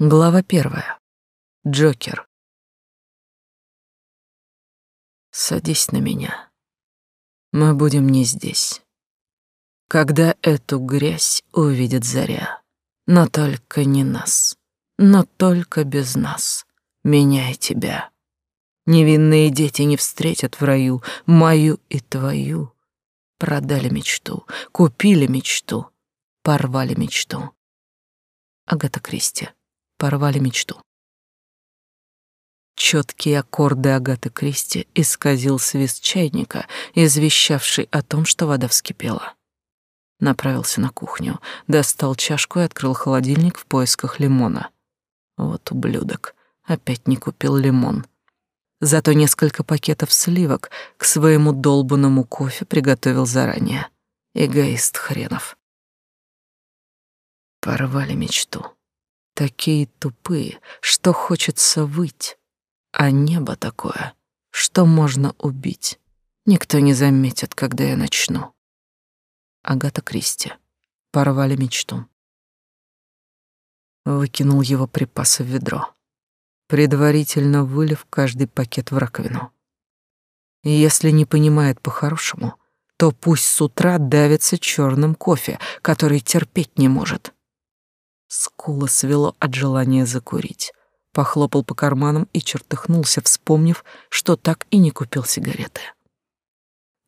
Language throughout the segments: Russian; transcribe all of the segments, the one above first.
Глава первая. Джокер. Садись на меня. Мы будем не здесь. Когда эту грязь увидит заря, но только не нас, но только без нас, меня и тебя. Невинные дети не встретят в раю мою и твою. Продали мечту, купили мечту, порвали мечту. Агата Кристи порвали мечту. Четкие аккорды Агаты Кристи исказил свист чайника, извещавший о том, что вода вскипела. Направился на кухню, достал чашку и открыл холодильник в поисках лимона. Вот ублюдок, опять не купил лимон. Зато несколько пакетов сливок к своему долбанному кофе приготовил заранее. Эгоист хренов. Порвали мечту такие тупые, что хочется выть, а небо такое, что можно убить. Никто не заметит, когда я начну. Агата Кристи. Порвали мечту. Выкинул его припасы в ведро, предварительно вылив каждый пакет в раковину. Если не понимает по-хорошему, то пусть с утра давится черным кофе, который терпеть не может. Скулы свело от желания закурить. Похлопал по карманам и чертыхнулся, вспомнив, что так и не купил сигареты.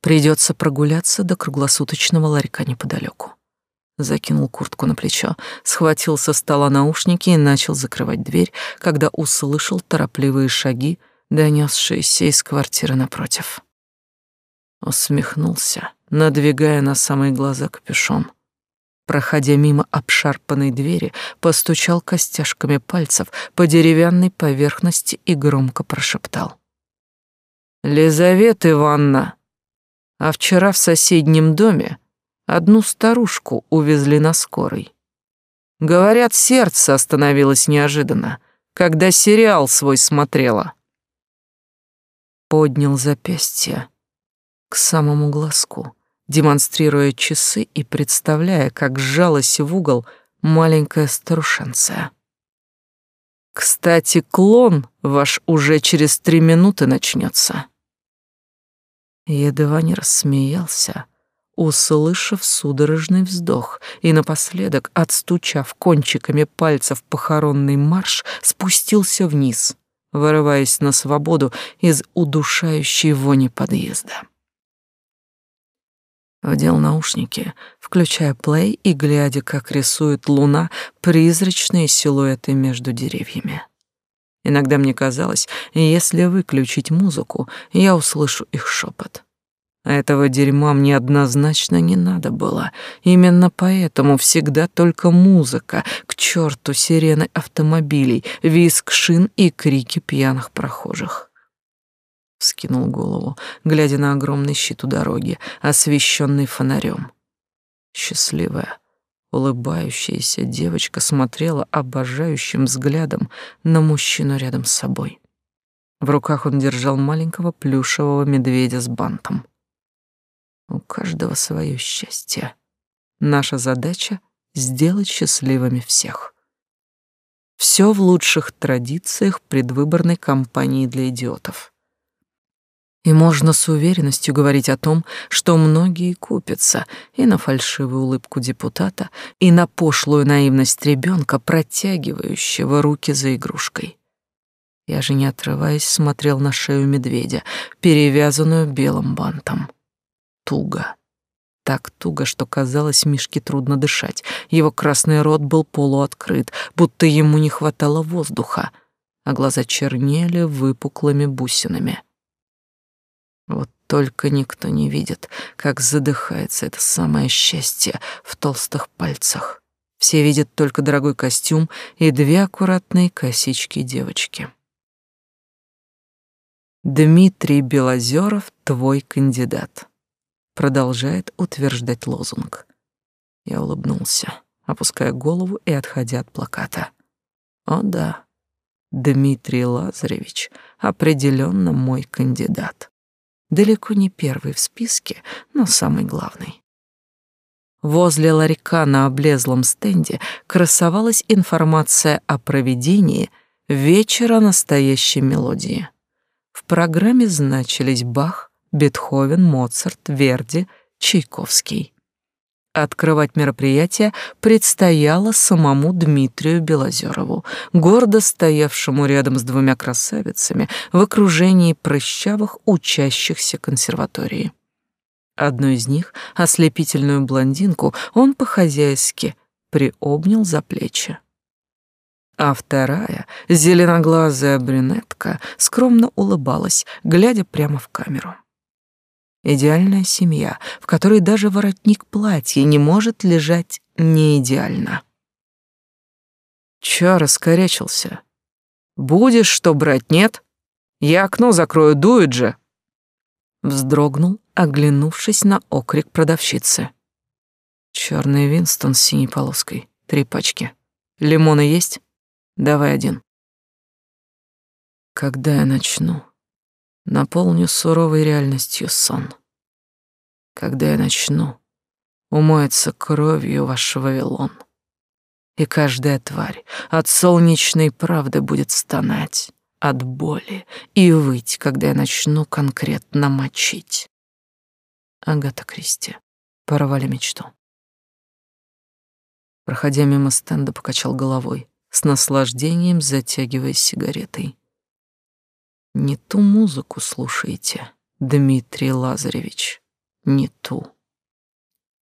Придется прогуляться до круглосуточного ларька неподалеку. Закинул куртку на плечо, схватил со стола наушники и начал закрывать дверь, когда услышал торопливые шаги, донесшиеся из квартиры напротив. Усмехнулся, надвигая на самые глаза капюшон — проходя мимо обшарпанной двери, постучал костяшками пальцев по деревянной поверхности и громко прошептал. «Лизавета Ивановна, а вчера в соседнем доме одну старушку увезли на скорой. Говорят, сердце остановилось неожиданно, когда сериал свой смотрела». Поднял запястье к самому глазку демонстрируя часы и представляя, как сжалась в угол маленькая старушенция. «Кстати, клон ваш уже через три минуты начнется». Едва не рассмеялся, услышав судорожный вздох, и напоследок, отстучав кончиками пальцев похоронный марш, спустился вниз, вырываясь на свободу из удушающей вони подъезда. Вдел наушники, включая плей и глядя, как рисует луна призрачные силуэты между деревьями. Иногда мне казалось, если выключить музыку, я услышу их шепот. Этого дерьма мне однозначно не надо было. Именно поэтому всегда только музыка, к черту сирены автомобилей, визг шин и крики пьяных прохожих вскинул голову, глядя на огромный щит у дороги, освещенный фонарем. Счастливая, улыбающаяся девочка смотрела обожающим взглядом на мужчину рядом с собой. В руках он держал маленького плюшевого медведя с бантом. У каждого свое счастье. Наша задача — сделать счастливыми всех. Все в лучших традициях предвыборной кампании для идиотов. И можно с уверенностью говорить о том, что многие купятся и на фальшивую улыбку депутата, и на пошлую наивность ребенка, протягивающего руки за игрушкой. Я же, не отрываясь, смотрел на шею медведя, перевязанную белым бантом. Туго. Так туго, что казалось, Мишке трудно дышать. Его красный рот был полуоткрыт, будто ему не хватало воздуха, а глаза чернели выпуклыми бусинами. Вот только никто не видит, как задыхается это самое счастье в толстых пальцах. Все видят только дорогой костюм и две аккуратные косички девочки. Дмитрий Белозеров твой кандидат. Продолжает утверждать лозунг. Я улыбнулся, опуская голову и отходя от плаката. О да, Дмитрий Лазаревич определенно мой кандидат. Далеко не первый в списке, но самый главный. Возле ларька на облезлом стенде красовалась информация о проведении вечера настоящей мелодии. В программе значились Бах, Бетховен, Моцарт, Верди, Чайковский. Открывать мероприятие предстояло самому Дмитрию Белозерову, гордо стоявшему рядом с двумя красавицами в окружении прыщавых учащихся консерватории. Одну из них, ослепительную блондинку, он по-хозяйски приобнял за плечи. А вторая, зеленоглазая брюнетка, скромно улыбалась, глядя прямо в камеру. Идеальная семья, в которой даже воротник платья не может лежать не идеально. Чё раскорячился? Будешь что брать, нет? Я окно закрою, дует же. Вздрогнул, оглянувшись на окрик продавщицы. Чёрный Винстон с синей полоской, три пачки. Лимоны есть? Давай один. Когда я начну, наполню суровой реальностью сон. Когда я начну, умоется кровью ваш Вавилон. И каждая тварь от солнечной правды будет стонать от боли и выть, когда я начну конкретно мочить. Агата Кристи. Порвали мечту. Проходя мимо стенда, покачал головой, с наслаждением затягиваясь сигаретой. Не ту музыку слушаете, Дмитрий Лазаревич, не ту.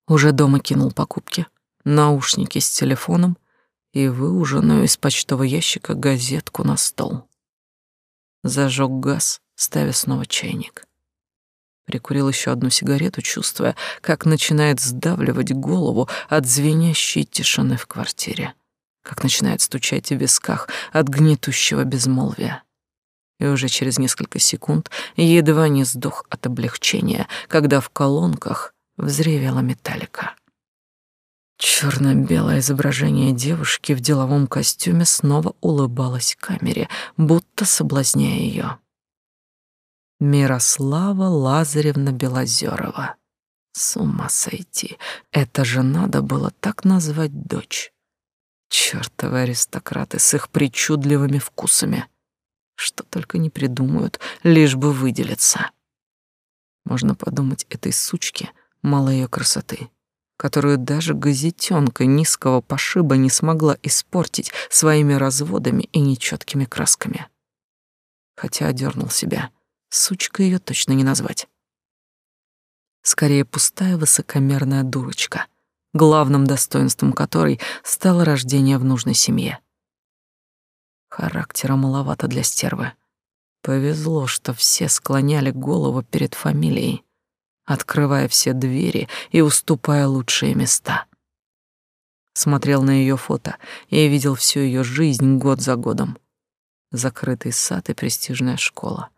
Уже дома кинул покупки, наушники с телефоном и выуженную из почтового ящика газетку на стол. Зажег газ, ставя снова чайник. Прикурил еще одну сигарету, чувствуя, как начинает сдавливать голову от звенящей тишины в квартире, как начинает стучать в висках от гнетущего безмолвия и уже через несколько секунд едва не сдох от облегчения, когда в колонках взревела металлика. Черно-белое изображение девушки в деловом костюме снова улыбалось камере, будто соблазняя ее. Мирослава Лазаревна Белозерова. С ума сойти. Это же надо было так назвать дочь. Чёртовы аристократы с их причудливыми вкусами. Что только не придумают, лишь бы выделиться. Можно подумать, этой сучке мало ее красоты, которую даже газетенка низкого пошиба не смогла испортить своими разводами и нечеткими красками. Хотя одернул себя, сучка ее точно не назвать. Скорее пустая высокомерная дурочка, главным достоинством которой стало рождение в нужной семье. Характера маловато для стервы. Повезло, что все склоняли голову перед фамилией, открывая все двери и уступая лучшие места. Смотрел на ее фото и видел всю ее жизнь год за годом. Закрытый сад и престижная школа.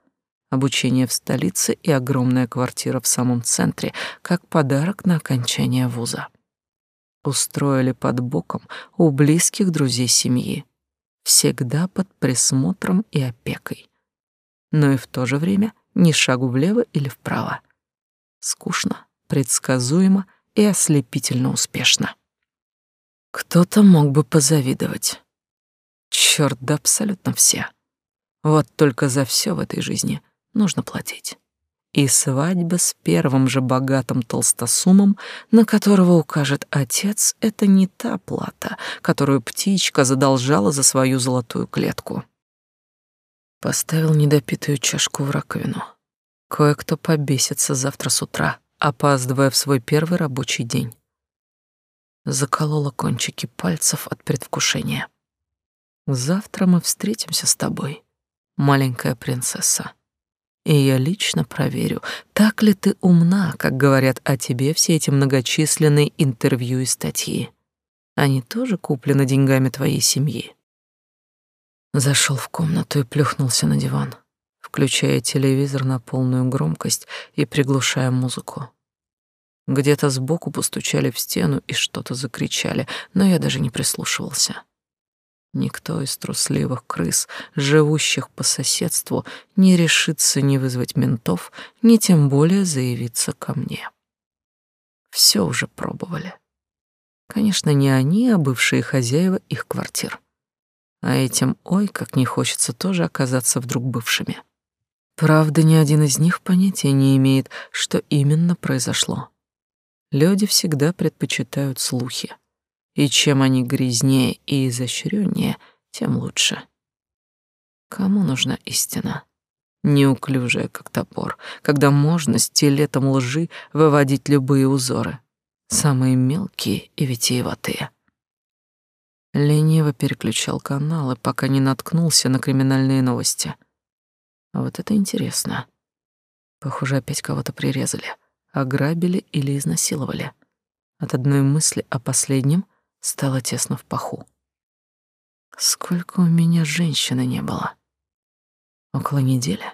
Обучение в столице и огромная квартира в самом центре, как подарок на окончание вуза. Устроили под боком у близких друзей семьи всегда под присмотром и опекой. Но и в то же время ни шагу влево или вправо. Скучно, предсказуемо и ослепительно успешно. Кто-то мог бы позавидовать. Чёрт, да абсолютно все. Вот только за все в этой жизни нужно платить. И свадьба с первым же богатым толстосумом, на которого укажет отец, это не та плата, которую птичка задолжала за свою золотую клетку. Поставил недопитую чашку в раковину. Кое-кто побесится завтра с утра, опаздывая в свой первый рабочий день. Заколола кончики пальцев от предвкушения. Завтра мы встретимся с тобой, маленькая принцесса и я лично проверю, так ли ты умна, как говорят о тебе все эти многочисленные интервью и статьи. Они тоже куплены деньгами твоей семьи. Зашел в комнату и плюхнулся на диван, включая телевизор на полную громкость и приглушая музыку. Где-то сбоку постучали в стену и что-то закричали, но я даже не прислушивался. Никто из трусливых крыс, живущих по соседству, не решится ни вызвать ментов, ни тем более заявиться ко мне. Все уже пробовали, Конечно, не они, а бывшие хозяева их квартир. А этим, ой, как не хочется тоже оказаться вдруг бывшими. Правда, ни один из них понятия не имеет, что именно произошло. Люди всегда предпочитают слухи. И чем они грязнее и изощреннее, тем лучше. Кому нужна истина? Неуклюжая, как топор, когда можно стилетом лжи выводить любые узоры, самые мелкие и витиеватые. Лениво переключал каналы, пока не наткнулся на криминальные новости — а вот это интересно. Похоже, опять кого-то прирезали, ограбили или изнасиловали. От одной мысли о последнем стало тесно в паху. Сколько у меня женщины не было? Около недели.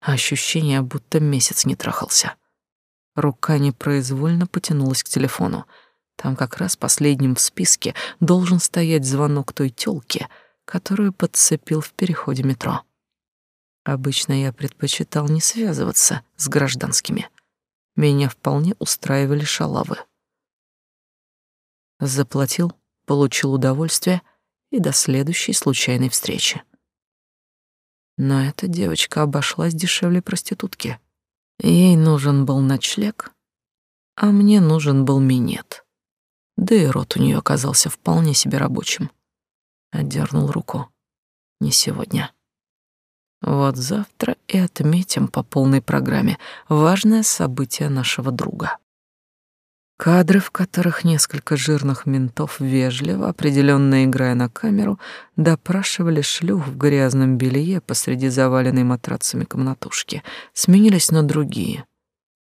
Ощущение, будто месяц не трахался. Рука непроизвольно потянулась к телефону. Там как раз последним в списке должен стоять звонок той тёлке, которую подцепил в переходе метро. Обычно я предпочитал не связываться с гражданскими. Меня вполне устраивали шалавы. Заплатил, получил удовольствие и до следующей случайной встречи. Но эта девочка обошлась дешевле проститутки. Ей нужен был ночлег, а мне нужен был минет. Да и рот у нее оказался вполне себе рабочим. Отдернул руку. Не сегодня. Вот завтра и отметим по полной программе важное событие нашего друга. Кадры, в которых несколько жирных ментов вежливо, определенно играя на камеру, допрашивали шлюх в грязном белье посреди заваленной матрацами комнатушки, сменились на другие.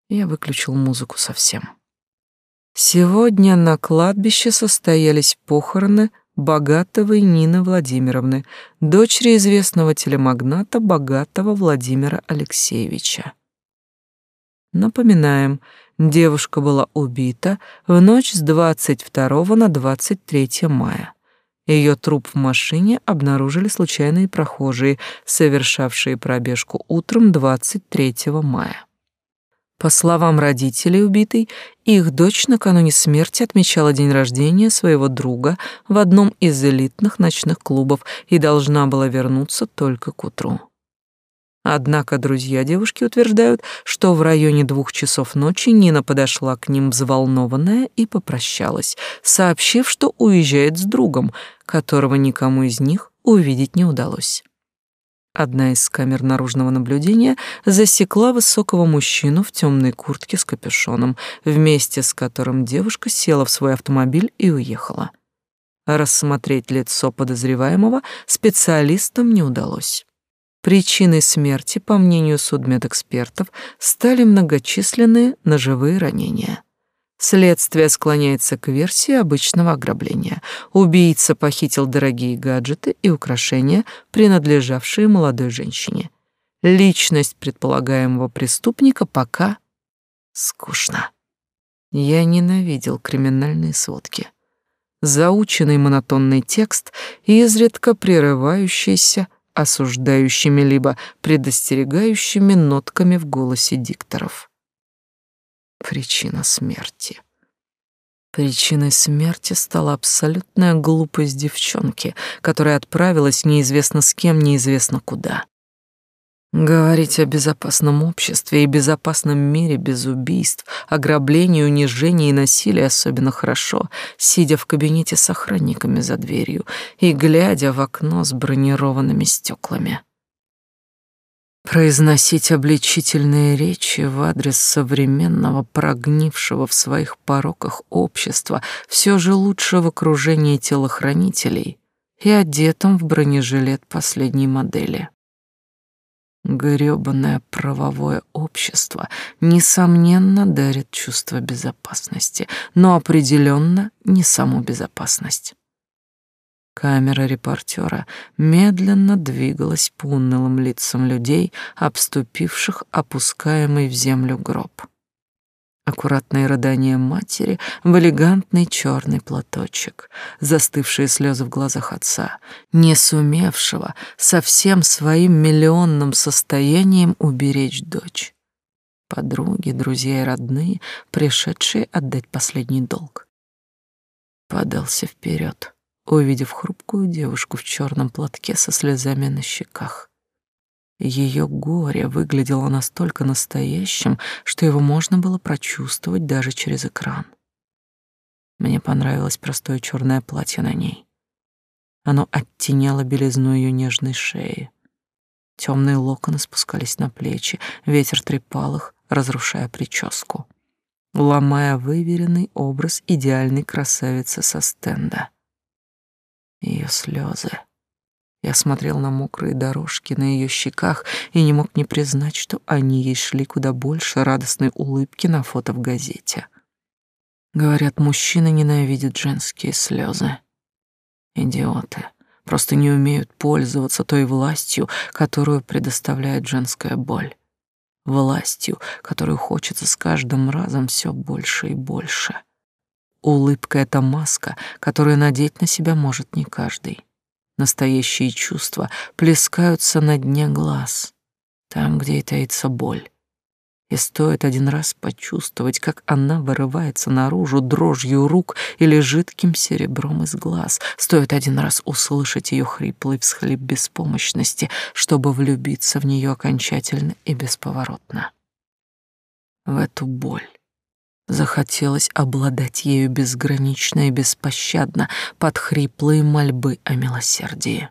Я выключил музыку совсем. Сегодня на кладбище состоялись похороны Богатовой Нины Владимировны, дочери известного телемагната Богатого Владимира Алексеевича. Напоминаем, девушка была убита в ночь с 22 на 23 мая. Ее труп в машине обнаружили случайные прохожие, совершавшие пробежку утром 23 мая. По словам родителей убитой, их дочь накануне смерти отмечала день рождения своего друга в одном из элитных ночных клубов и должна была вернуться только к утру. Однако друзья девушки утверждают, что в районе двух часов ночи Нина подошла к ним взволнованная и попрощалась, сообщив, что уезжает с другом, которого никому из них увидеть не удалось. Одна из камер наружного наблюдения засекла высокого мужчину в темной куртке с капюшоном, вместе с которым девушка села в свой автомобиль и уехала. Рассмотреть лицо подозреваемого специалистам не удалось. Причиной смерти, по мнению судмедэкспертов, стали многочисленные ножевые ранения. Следствие склоняется к версии обычного ограбления. Убийца похитил дорогие гаджеты и украшения, принадлежавшие молодой женщине. Личность предполагаемого преступника пока скучна. Я ненавидел криминальные сводки. Заученный монотонный текст, изредка прерывающийся осуждающими либо предостерегающими нотками в голосе дикторов. Причина смерти. Причиной смерти стала абсолютная глупость девчонки, которая отправилась неизвестно с кем, неизвестно куда. Говорить о безопасном обществе и безопасном мире без убийств, ограблений, унижений и насилия особенно хорошо, сидя в кабинете с охранниками за дверью и глядя в окно с бронированными стеклами. Произносить обличительные речи в адрес современного, прогнившего в своих пороках общества все же лучше в окружении телохранителей и одетым в бронежилет последней модели. Грёбаное правовое общество, несомненно, дарит чувство безопасности, но определенно не саму безопасность. Камера репортера медленно двигалась по унылым лицам людей, обступивших опускаемый в землю гроб. Аккуратное рыдание матери в элегантный черный платочек, застывшие слезы в глазах отца, не сумевшего со всем своим миллионным состоянием уберечь дочь. Подруги, друзья и родные, пришедшие отдать последний долг. подался вперед, увидев хрупкую девушку в черном платке со слезами на щеках. Ее горе выглядело настолько настоящим, что его можно было прочувствовать даже через экран. Мне понравилось простое черное платье на ней. Оно оттеняло белизну ее нежной шеи. Темные локоны спускались на плечи, ветер трепал их, разрушая прическу ломая выверенный образ идеальной красавицы со стенда. Ее слезы. Я смотрел на мокрые дорожки на ее щеках и не мог не признать, что они ей шли куда больше радостной улыбки на фото в газете. Говорят, мужчины ненавидят женские слезы. Идиоты. Просто не умеют пользоваться той властью, которую предоставляет женская боль властью, которую хочется с каждым разом все больше и больше. Улыбка — это маска, которую надеть на себя может не каждый. Настоящие чувства плескаются на дне глаз, там, где и таится боль. И стоит один раз почувствовать, как она вырывается наружу дрожью рук или жидким серебром из глаз. Стоит один раз услышать ее хриплый всхлип беспомощности, чтобы влюбиться в нее окончательно и бесповоротно. В эту боль захотелось обладать ею безгранично и беспощадно под хриплые мольбы о милосердии.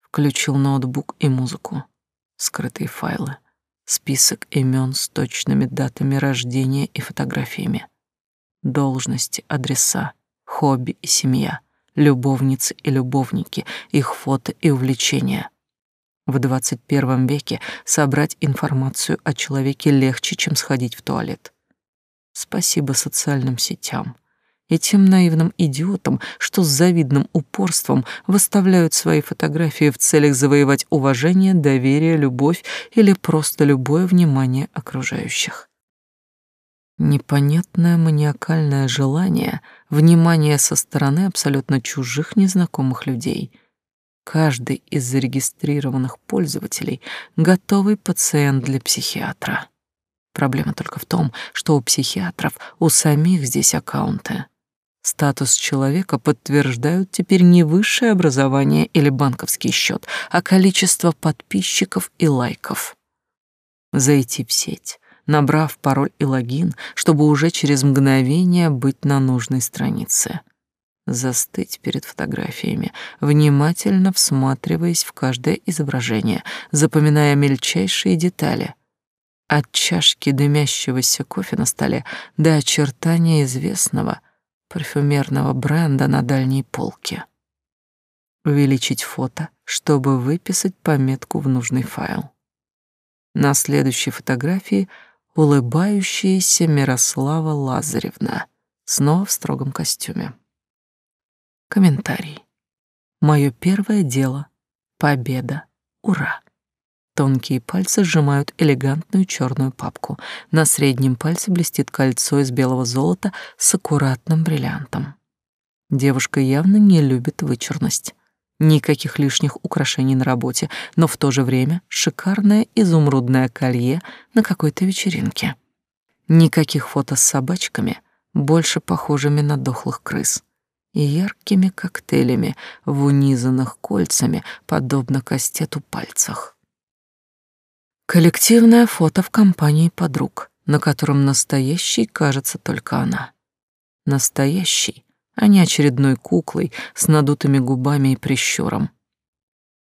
Включил ноутбук и музыку, скрытые файлы — список имен с точными датами рождения и фотографиями, должности, адреса, хобби и семья, любовницы и любовники, их фото и увлечения. В 21 веке собрать информацию о человеке легче, чем сходить в туалет. Спасибо социальным сетям и тем наивным идиотам, что с завидным упорством выставляют свои фотографии в целях завоевать уважение, доверие, любовь или просто любое внимание окружающих. Непонятное маниакальное желание, внимание со стороны абсолютно чужих незнакомых людей. Каждый из зарегистрированных пользователей — готовый пациент для психиатра. Проблема только в том, что у психиатров у самих здесь аккаунты. Статус человека подтверждают теперь не высшее образование или банковский счет, а количество подписчиков и лайков. Зайти в сеть, набрав пароль и логин, чтобы уже через мгновение быть на нужной странице. Застыть перед фотографиями, внимательно всматриваясь в каждое изображение, запоминая мельчайшие детали — от чашки дымящегося кофе на столе до очертания известного — парфюмерного бренда на дальней полке. Увеличить фото, чтобы выписать пометку в нужный файл. На следующей фотографии улыбающаяся Мирослава Лазаревна, снова в строгом костюме. Комментарий. Мое первое дело. Победа. Ура. Тонкие пальцы сжимают элегантную черную папку. На среднем пальце блестит кольцо из белого золота с аккуратным бриллиантом. Девушка явно не любит вычурность. Никаких лишних украшений на работе, но в то же время шикарное изумрудное колье на какой-то вечеринке. Никаких фото с собачками, больше похожими на дохлых крыс. И яркими коктейлями в унизанных кольцами, подобно кастету пальцах. Коллективное фото в компании подруг, на котором настоящей кажется только она. Настоящий, а не очередной куклой с надутыми губами и прищуром.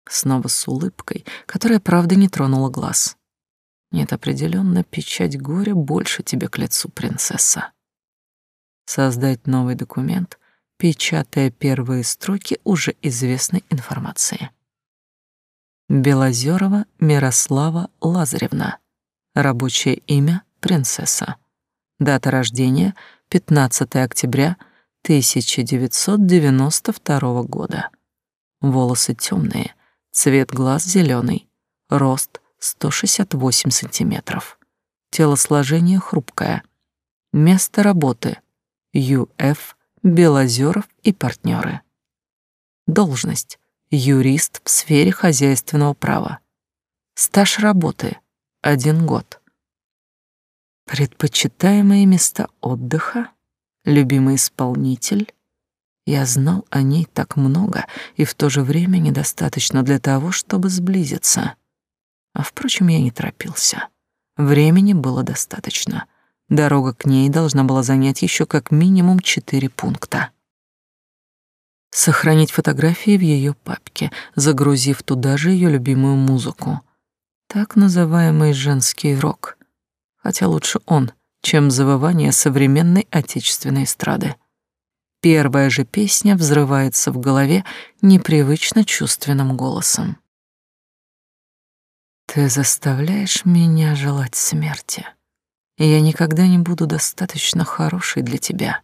Снова с улыбкой, которая, правда, не тронула глаз. Нет, определенно печать горя больше тебе к лицу, принцесса. Создать новый документ, печатая первые строки уже известной информации. Белозерова Мирослава Лазаревна. Рабочее имя принцесса. Дата рождения 15 октября 1992 года. Волосы темные, цвет глаз зеленый, рост 168 сантиметров. Телосложение хрупкое. Место работы ЮФ Белозеров и партнеры. Должность юрист в сфере хозяйственного права. Стаж работы — один год. Предпочитаемые места отдыха, любимый исполнитель, Я знал о ней так много и в то же время недостаточно для того, чтобы сблизиться. А впрочем, я не торопился. Времени было достаточно. Дорога к ней должна была занять еще как минимум четыре пункта. Сохранить фотографии в ее папке, загрузив туда же ее любимую музыку. Так называемый женский рок. Хотя лучше он, чем завывание современной отечественной эстрады. Первая же песня взрывается в голове непривычно чувственным голосом. Ты заставляешь меня желать смерти. И я никогда не буду достаточно хорошей для тебя.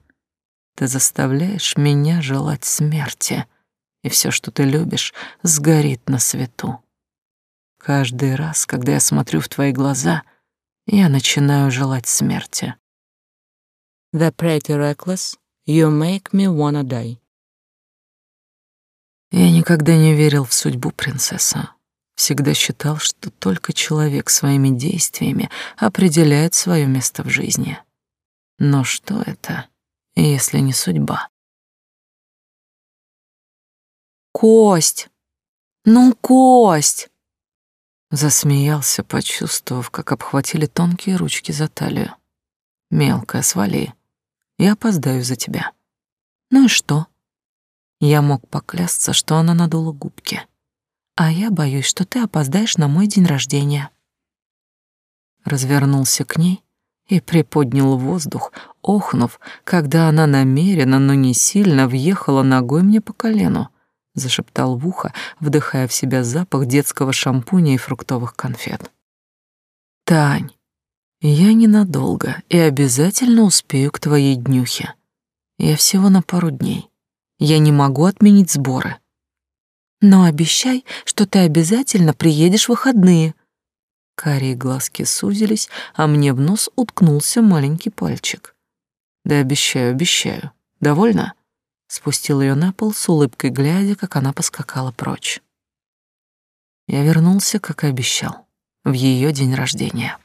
Ты заставляешь меня желать смерти, и все, что ты любишь, сгорит на свету. Каждый раз, когда я смотрю в твои глаза, я начинаю желать смерти. The pretty reckless, you make me wanna die. Я никогда не верил в судьбу, принцесса. Всегда считал, что только человек своими действиями определяет свое место в жизни. Но что это, если не судьба? Кость! Ну, Кость! Засмеялся, почувствовав, как обхватили тонкие ручки за талию. Мелкая, свали. Я опоздаю за тебя. Ну и что? Я мог поклясться, что она надула губки а я боюсь, что ты опоздаешь на мой день рождения. Развернулся к ней и приподнял воздух, охнув, когда она намеренно, но не сильно въехала ногой мне по колену, зашептал в ухо, вдыхая в себя запах детского шампуня и фруктовых конфет. Тань, я ненадолго и обязательно успею к твоей днюхе. Я всего на пару дней. Я не могу отменить сборы. Но обещай, что ты обязательно приедешь в выходные. Карие глазки сузились, а мне в нос уткнулся маленький пальчик. Да обещаю, обещаю. Довольно? Спустил ее на пол с улыбкой, глядя, как она поскакала прочь. Я вернулся, как и обещал, в ее день рождения.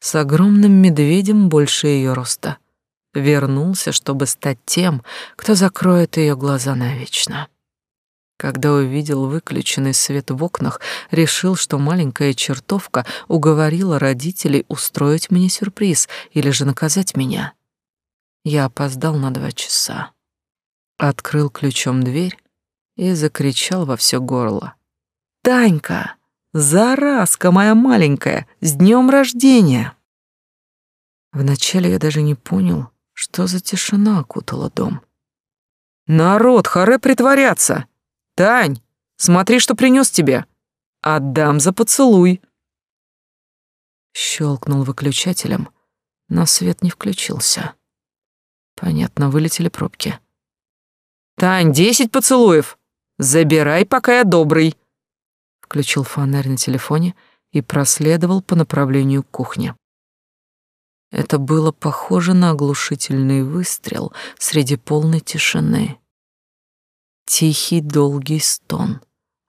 С огромным медведем больше ее роста. Вернулся, чтобы стать тем, кто закроет ее глаза навечно. Когда увидел выключенный свет в окнах, решил, что маленькая чертовка уговорила родителей устроить мне сюрприз или же наказать меня. Я опоздал на два часа. Открыл ключом дверь и закричал во все горло. «Танька! Заразка моя маленькая! С днем рождения!» Вначале я даже не понял, что за тишина окутала дом. «Народ, харе притворяться!» Тань, смотри, что принес тебе. Отдам за поцелуй. Щелкнул выключателем, но свет не включился. Понятно, вылетели пробки. Тань, десять поцелуев. Забирай, пока я добрый. Включил фонарь на телефоне и проследовал по направлению к кухне. Это было похоже на оглушительный выстрел среди полной тишины. Тихий долгий стон,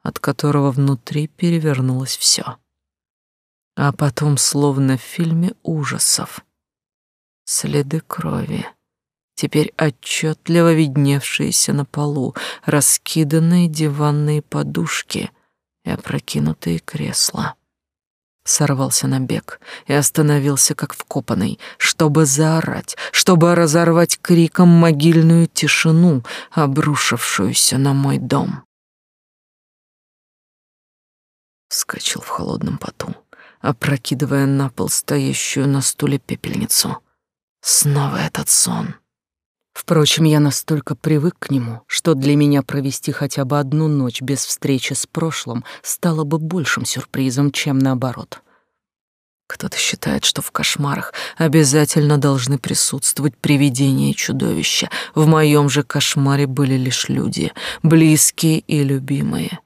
от которого внутри перевернулось все. А потом, словно в фильме ужасов, следы крови, теперь отчетливо видневшиеся на полу, раскиданные диванные подушки и опрокинутые кресла сорвался на бег и остановился как вкопанный, чтобы заорать, чтобы разорвать криком могильную тишину, обрушившуюся на мой дом. Вскочил в холодном поту, опрокидывая на пол стоящую на стуле пепельницу. Снова этот сон. Впрочем, я настолько привык к нему, что для меня провести хотя бы одну ночь без встречи с прошлым стало бы большим сюрпризом, чем наоборот. Кто-то считает, что в кошмарах обязательно должны присутствовать привидения и чудовища. В моем же кошмаре были лишь люди, близкие и любимые,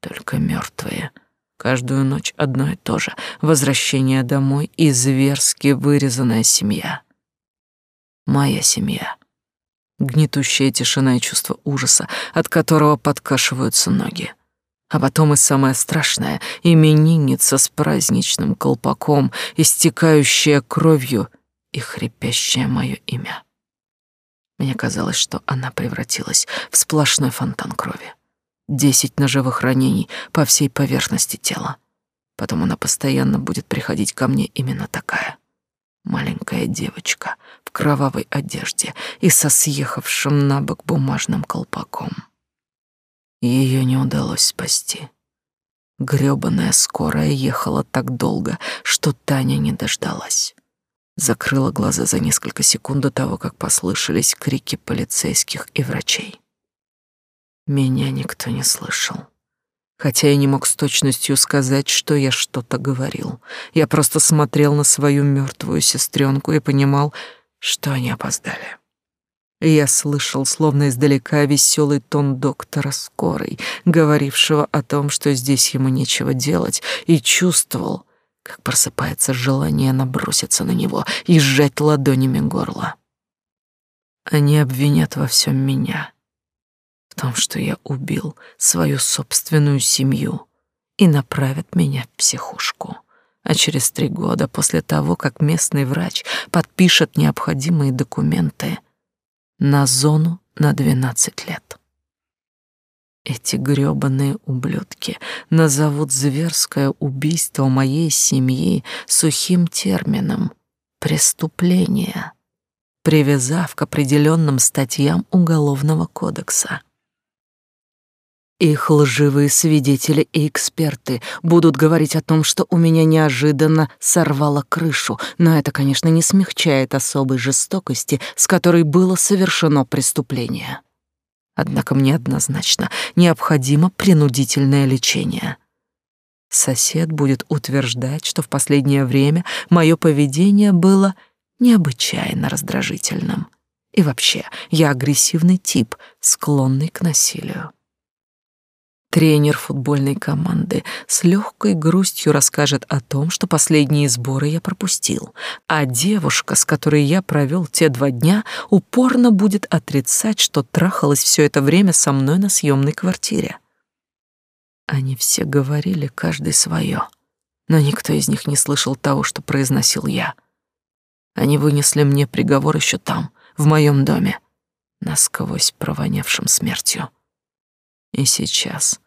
только мертвые. Каждую ночь одно и то же — возвращение домой и зверски вырезанная семья. Моя семья гнетущая тишина и чувство ужаса, от которого подкашиваются ноги. А потом и самое страшное — именинница с праздничным колпаком, истекающая кровью и хрипящее мое имя. Мне казалось, что она превратилась в сплошной фонтан крови. Десять ножевых ранений по всей поверхности тела. Потом она постоянно будет приходить ко мне именно такая. Маленькая девочка в кровавой одежде и со съехавшим на бок бумажным колпаком. Ее не удалось спасти. Грёбаная скорая ехала так долго, что Таня не дождалась. Закрыла глаза за несколько секунд до того, как послышались крики полицейских и врачей. Меня никто не слышал. Хотя я не мог с точностью сказать, что я что-то говорил. Я просто смотрел на свою мертвую сестренку и понимал, что они опоздали. Я слышал, словно издалека, веселый тон доктора скорой, говорившего о том, что здесь ему нечего делать, и чувствовал, как просыпается желание наброситься на него и сжать ладонями горло. Они обвинят во всем меня, том, что я убил свою собственную семью и направят меня в психушку. А через три года после того, как местный врач подпишет необходимые документы, на зону на 12 лет. Эти грёбаные ублюдки назовут зверское убийство моей семьи сухим термином «преступление», привязав к определенным статьям Уголовного кодекса. Их лживые свидетели и эксперты будут говорить о том, что у меня неожиданно сорвало крышу, но это, конечно, не смягчает особой жестокости, с которой было совершено преступление. Однако мне однозначно необходимо принудительное лечение. Сосед будет утверждать, что в последнее время мое поведение было необычайно раздражительным. И вообще, я агрессивный тип, склонный к насилию. Тренер футбольной команды с легкой грустью расскажет о том, что последние сборы я пропустил, а девушка, с которой я провел те два дня, упорно будет отрицать, что трахалась все это время со мной на съемной квартире. Они все говорили каждый свое, но никто из них не слышал того, что произносил я. Они вынесли мне приговор еще там, в моем доме, насквозь провонявшим смертью. И сейчас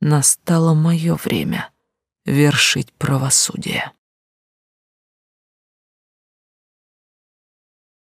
настало мое время вершить правосудие.